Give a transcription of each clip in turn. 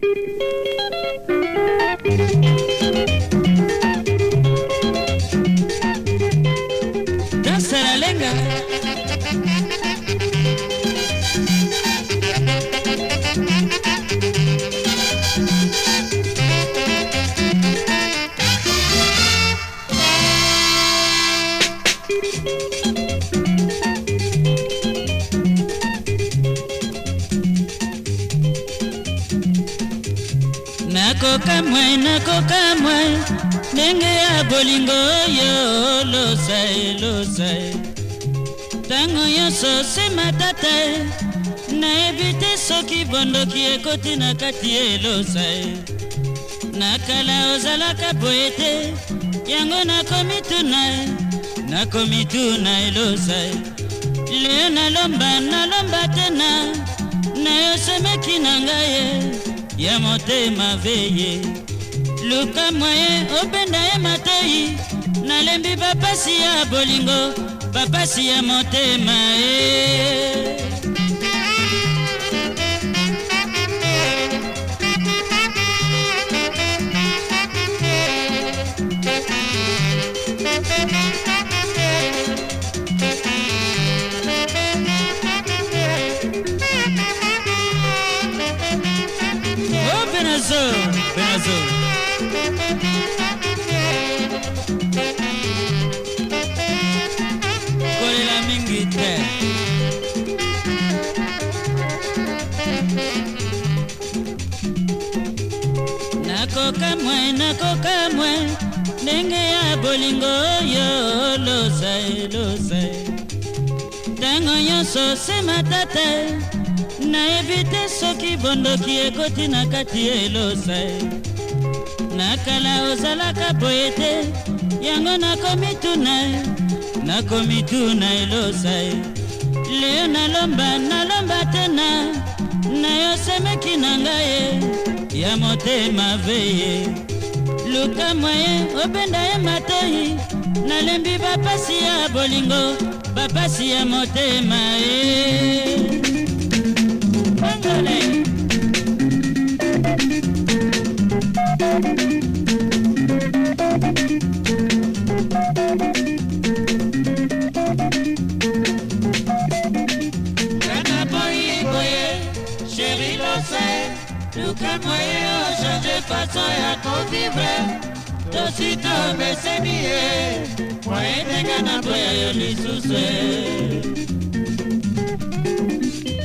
Thank you. mwe nakoka mwe ndenge ya bolingo oyo losae losae ntango nyonso nsima tata nayebi te soki bondoki ekoti na kati elosae nakala ozalaka boye te yango nakomi tuna nakomi tuna elosae leyo nalomba nalomba te na nayosemeki na ngai ya motema veye luka mwaye openda ye matei nalembi bapasi ya bolingo bapasi ya motema ye Benazor, oh, Benazor. kolela mingi te nakoka mwe nakoka mwe ndenge ya bolingo oyo losa elosa ntango nyonso semata te nayebi te soki bondoki ekoti na kati elosa na kala ozalaka boye te yango nakomituna ye nakomituna elosa ye leo nalomba nalomba te na nayosemeki na ngai ye ya motema veye lukamwa ye obenda ye matoi nalembi bapasi ya bolingo bapasi ya motema ye eh. lucrăm mai așa de fața ya convibre Tosito mesenie Mai de gana boia eu li suse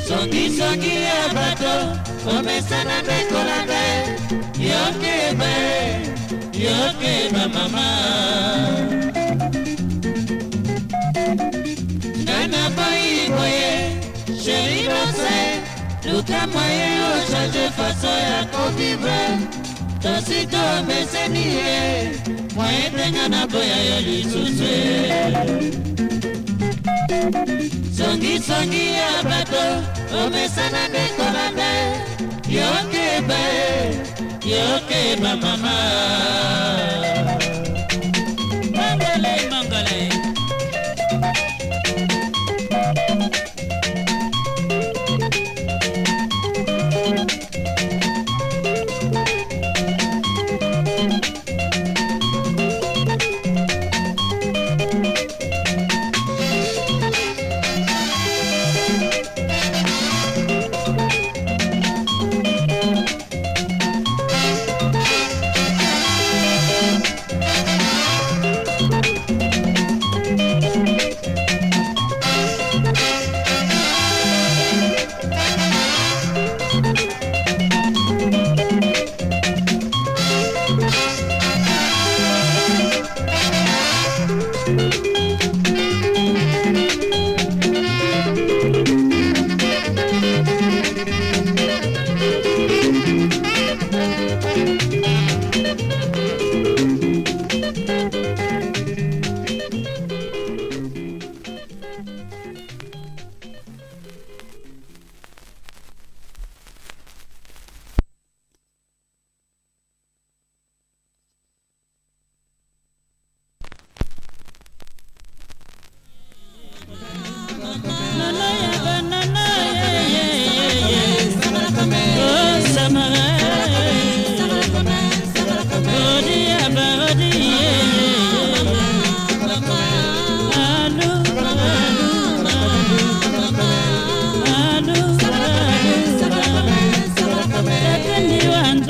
Songi songi abato Omesana me colate Yo que me Yo que me mamá changer façon ya kovivre tosi tomeseni ye mwaye ndenga na boya yo lisusu ye songisongi ya bato omesana ndeko banda yokeba yokeba mama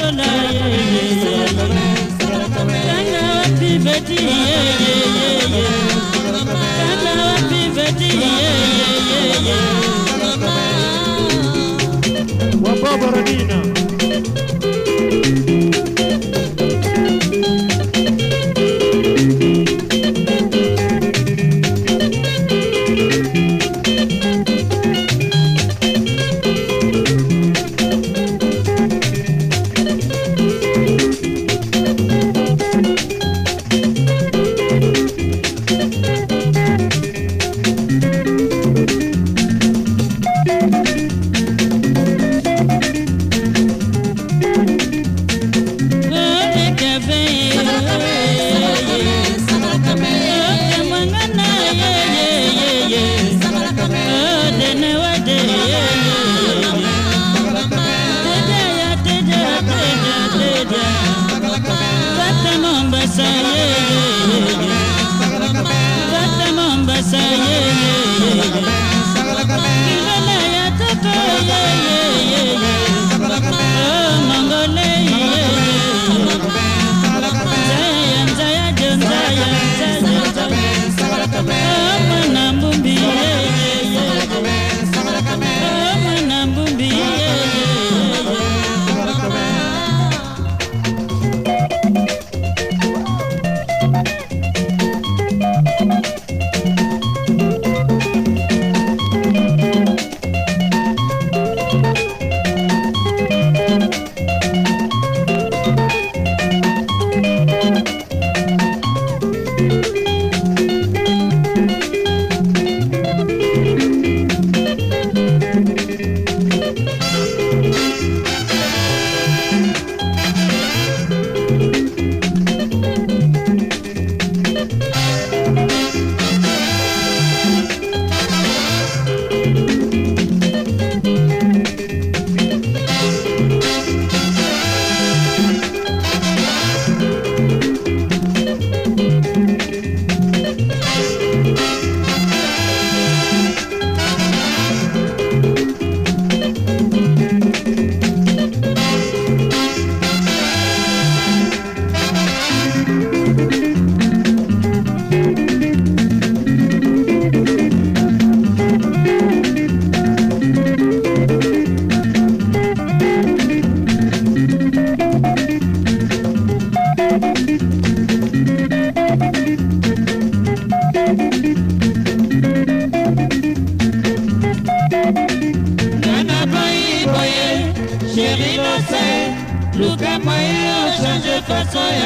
yo na ye kana wapi beti ye kana wapi beti ye wababaradina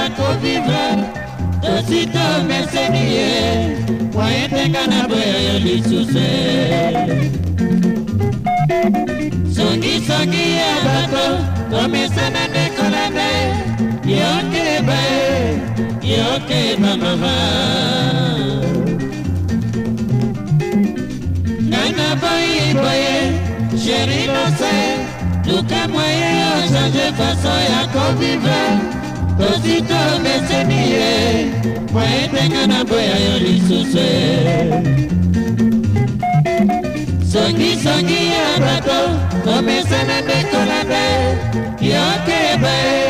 nakovivre tosito meseni ye wayetenga na boya yo lisusu songisoki ya bato komesana nde kolanda yokeba ye yokeba mama ngana boyiboye sheri nose luka moye ochange faso ya kovivre tosi tobeseni ye mpo etenge naboya yo lisusu songisongi ya bato komesana ndekolande yoke baye